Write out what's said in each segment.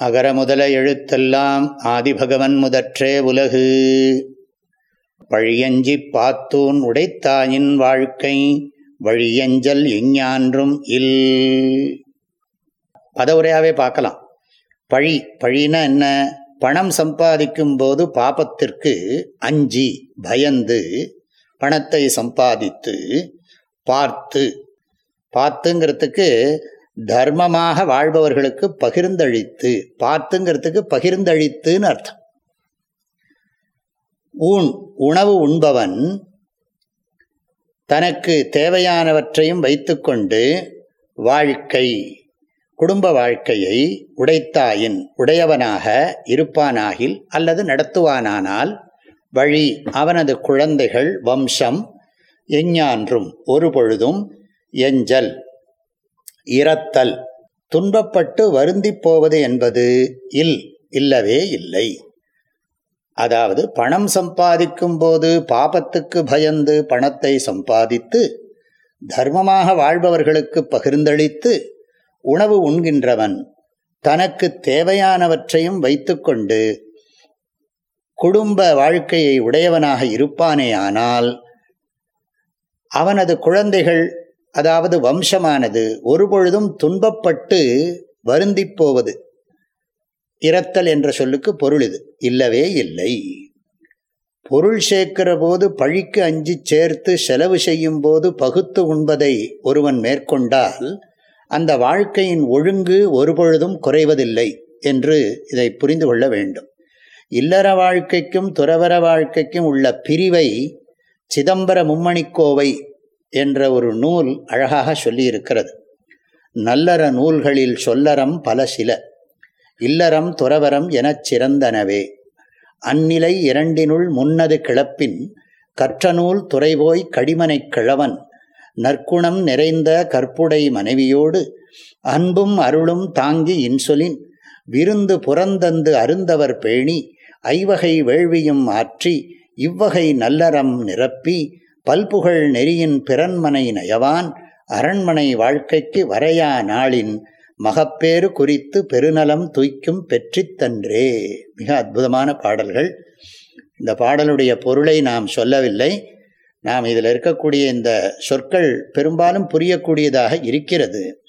அகர முதல எழுத்தெல்லாம் ஆதிபகவன் முதற்றே உலகு. வழியஞ்சி பாத்தூன் உடைத்தாயின் வாழ்க்கை வழியஞ்சல் எஞ்ஞான்றும் இல். பதவுரையாகவே பார்க்கலாம். பழி பழினா என்ன? பணம் சம்பாதிக்கும் போது பாபத்திற்கு அஞ்சி பயந்து பணத்தை சம்பாதித்து பார்த்து. பார்த்துங்கிறதுக்கு தர்மமாக வாழ்பவர்களுக்கு பகிர்ந்தளித்து பார்த்துங்கிறதுக்கு பகிர்ந்தளித்துன்னு அர்த்தம். ஊன் உணவு உண்பவன் தனக்கு தேவையானவற்றையும் வைத்துக்கொண்டு வாழ்க்கை குடும்ப வாழ்க்கையை உடைத்தாயின் உடையவனாக இருப்பானாகில் அல்லது நடத்துவானானால் வழி அவனது குழந்தைகள் வம்சம் எஞ்ஞான்றும் ஒரு பொழுதும் எஞ்சல். இரத்தல். துன்பப்பட்டு வருந்தி போவது என்பது இல் இல்லவே இல்லை. அதாவது பணம் சம்பாதிக்கும் போது பாபத்துக்கு பயந்து பணத்தை சம்பாதித்து தர்மமாக வாழ்பவர்களுக்கு பகிர்ந்தளித்து உணவு உண்கின்றவன் தனக்கு தேவையானவற்றையும் வைத்துக்கொண்டு குடும்ப வாழ்க்கையை உடையவனாக இருப்பானேயானால் அவனது குழந்தைகள் அதாவது வம்சமானது ஒருபொழுதும் துன்பப்பட்டு வருந்தி போவது. இரத்தல் என்ற சொல்லுக்கு பொருள் இது. இல்லவே இல்லை. பொருள் சேர்க்கிற போது பழிக்கு அஞ்சி சேர்த்து செலவு செய்யும் போது பகுத்து உண்பதை ஒருவன் மேற்கொண்டால் அந்த வாழ்க்கையின் ஒழுங்கு ஒருபொழுதும் குறைவதில்லை என்று இதை புரிந்து கொள்ள வேண்டும். இல்லற வாழ்க்கைக்கும் துறவர வாழ்க்கைக்கும் உள்ள பிரிவை சிதம்பர மும்மணிக்கோவை என்ற ஒரு நூல் அழகாக சொல்லியிருக்கிறது. நல்லற நூல்களில் சொல்லறம் பல சில. இல்லறம் துறவரம் எனச் சிறந்தனவே. அந்நிலை இரண்டினுள் முன்னது கிளப்பின் கற்றநூல் துறைபோய் கடிமனைக் கிழவன். நற்குணம் நிறைந்த கற்புடை மனைவியோடு அன்பும் அருளும் தாங்கி இன்சொலின். விருந்து புறந்தந்து அருந்தவர் பேணி ஐவகை வேள்வியும் ஆற்றி இவ்வகை நல்லறம் நிரப்பி பல்புகழ் நெறியின் பிறன்மனை நயவான் அரண்மனை வாழ்க்கைக்கு வரையா நாளின் மகப்பேறு குறித்து பெருநலம் துய்க்கும் பெற்றித்தன்றே. மிக அற்புதமான பாடல்கள். இந்த பாடலுடைய பொருளை நாம் சொல்லவில்லை. நாம் இதில் இருக்கக்கூடிய இந்த சொற்கள் பெரும்பாலும் புரியக்கூடியதாக இருக்கிறது.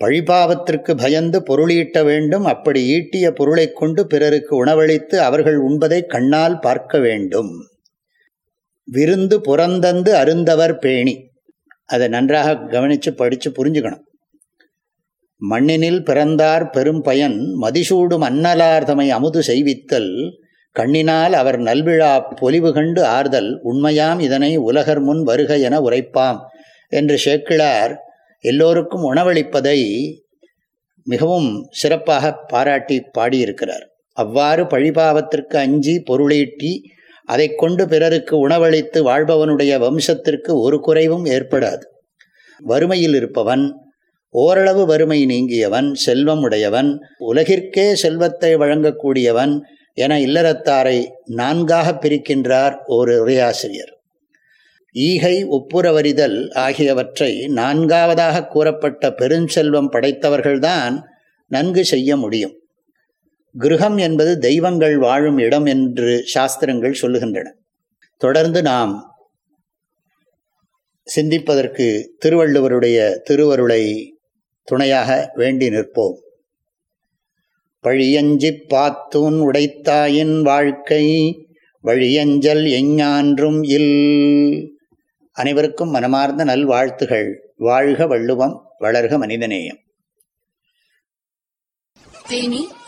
பழிபாவத்திற்கு பயந்து பொருளீட்ட வேண்டும் அப்படி ஈட்டிய பொருளை கொண்டு பிறருக்கு உணவளித்து அவர்கள் உண்பதை கண்ணால் பார்க்க வேண்டும். விருந்து புறந்தந்து அருந்தவர் பேணி. அதை நன்றாக கவனித்து படித்து புரிஞ்சுக்கணும். மண்ணினில் பிறந்தார் பெரும் பயன் மதிசூடும் அன்னலார்தமை அமுது செய்வித்தல் கண்ணினால் அவர் நல்விழா பொலிவு கண்டு ஆறுதல் உண்மையாம் இதனை உலகர் முன் வருக என உரைப்பாம் என்று சேக்கிழார். எல்லோருக்கும் உணவளிப்பதை மிகவும் சிறப்பாக பாராட்டி பாடியிருக்கிறார். அவ்வாறு பழிபாவத்திற்கு அஞ்சி பொருளீட்டி அதை கொண்டு பிறருக்கு உணவளித்து வாழ்பவனுடைய வம்சத்திற்கு ஒரு குறைவும் ஏற்படாது. வறுமையில் இருப்பவன் ஓரளவு வறுமை நீங்கியவன் செல்வம் உடையவன் உலகிற்கே செல்வத்தை வழங்கக்கூடியவன் என இல்லறத்தாரை நான்காக பிரிக்கின்றார் ஒரு உரையாசிரியர். ஈகை ஒப்புரவறிதல் ஆகியவற்றை நான்காவதாக கூறப்பட்ட பெருஞ்செல்வம் படைத்தவர்கள்தான் நன்கு செய்ய முடியும். கிரகம் என்பது தெய்வங்கள் வாழும் இடம் என்று சாஸ்திரங்கள் சொல்லுகின்றன. தொடர்ந்து நாம் சிந்திப்பதற்கு திருவள்ளுவருடைய திருவருளை துணையாக வேண்டி நிற்போம். பழியஞ்சி பாத்தூன் உடைத்தாயின் வாழ்க்கை வழியஞ்சல் எஞ்ஞான்றும் இல். அனைவருக்கும் மனமார்ந்த நல்வாழ்த்துகள். வாழ்க வள்ளுவம் வளர்க மனிதநேயம். தேனி